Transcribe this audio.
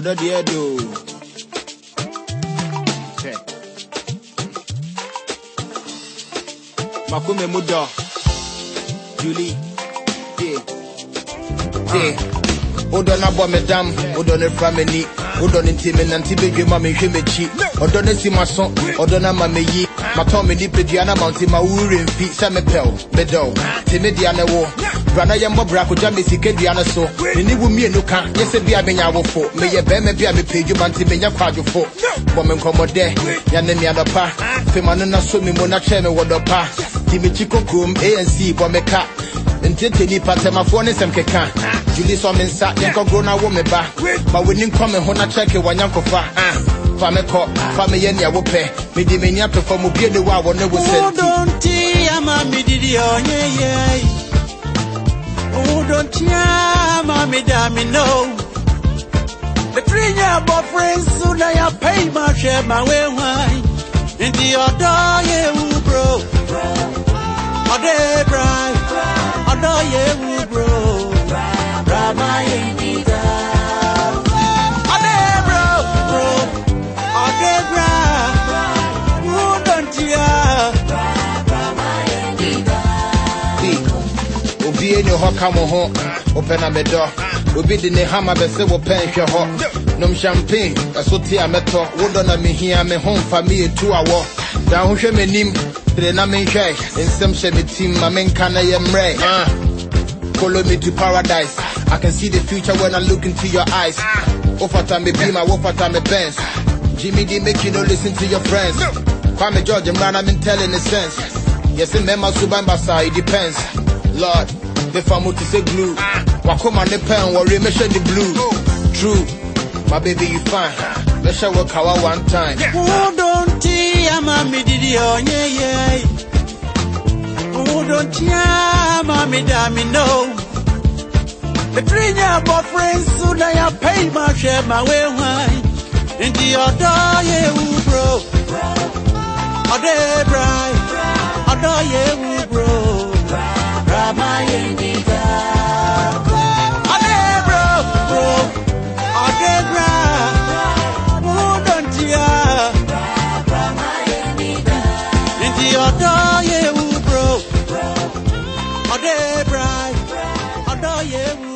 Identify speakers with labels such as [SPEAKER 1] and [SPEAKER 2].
[SPEAKER 1] deɛ do hwɛ makome mu dɔ julie wodɔ no abɔ me dam wodɔ no fra m'ani wodɔ no nti menante bɛdwe ma menhwɛ m'akyi ɔdɔ no si maso ɔdɔ no ama meyi matɔn me nipadua no ma nti ma wowerɛ mfi sɛ mepɛw medɔw te me dea ne wo bra na yɛmmɔ bra kogya me sika dua no so. Mene wo mmienu ka yɛ sɛ bia menya awofo meyɛ bɛrima bi a mepɛ adwuma nti menyɛ kwadwofo bɔ me nkɔmmɔdɛ yɛne me adɔpa fema no na so me mu na kyerɛ me wɔ dɔpa ti mekyi kokom anc bɔ me ka. Ntete nipa tɛmafoɔ ne nsɛm keka juli sɔ me nsa yɛnkɔgoro na wo me ba. Ma w'ani nkɔ me ho na wanyankofa ah, fa me kɔ fa me nea wopɛ mede m'ani ato fam obie ne wo a wɔne wo sɛ nti
[SPEAKER 2] ama mi da mi no. The three year boyfriend soon I pay my share my way wine. In the other ye u bro. Ode bra. Ode ye u bro.
[SPEAKER 1] Hɔ ka mo ho wopɛ na medɔ obi de ne hama bɛsɛ wopɛ nhwɛ hɔ nom champagne ɛso te a mɛtɔ wodɔ na mehia me ho mfa me yɛtu awɔ da ho hwɛ m'anim tere na menhwɛ nsɛm hyɛ me tim ma menka na yɛ mmerɛ. Follow me to paradise. I can see the future when I look into your eyes. Wofata me be my wofata me Benz. Jimmy D make you no listen to your friends. Kwame George in telling the sense. Yes, in Mema Suban Basa, it depends. Lord, the famu to say glue. Wakoma ne pen, worry, me share the blue. True, my baby, you fine. Let's show work how one time.
[SPEAKER 2] Udonti ama mi didi onye ye. Udonti ama mi da mi no. The three year boyfriend soon I ya pay my share my way wine. In the other ye u bro. Ode bra. Ode ye ọ̀dọ́